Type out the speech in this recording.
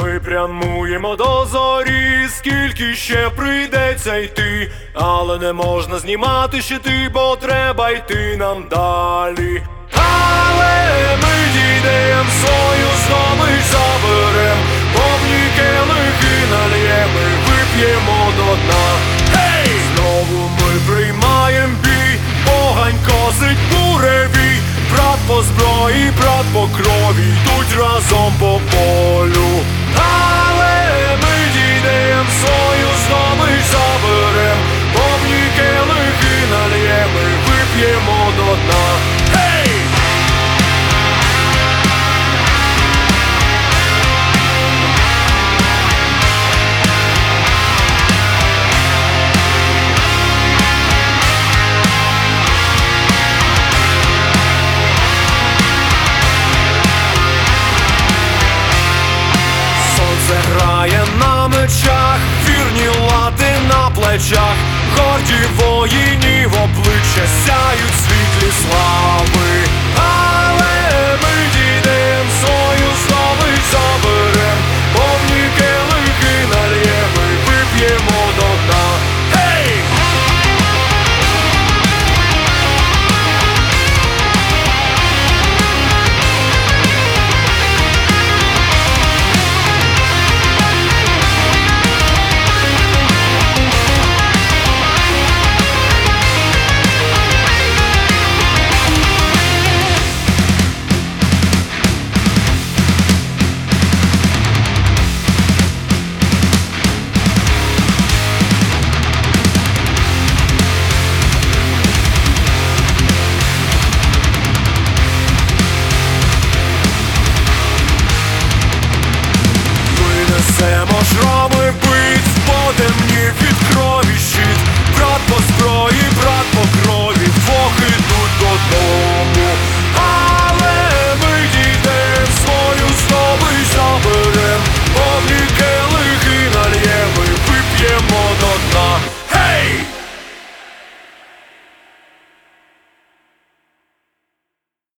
Ми прямуємо до зорі, скільки ще прийдеться йти, але не можна знімати щити, бо треба йти нам далі. Але ми дійдем свою здобич заберем, повні келихи нальєм і вип'ємо до дна. Гей! Знову ми приймаєм бій, погань косить буревій, брат по зброї, брат по крові, мечах, вірні лади на плечах, горді воїнів обличчя сяють.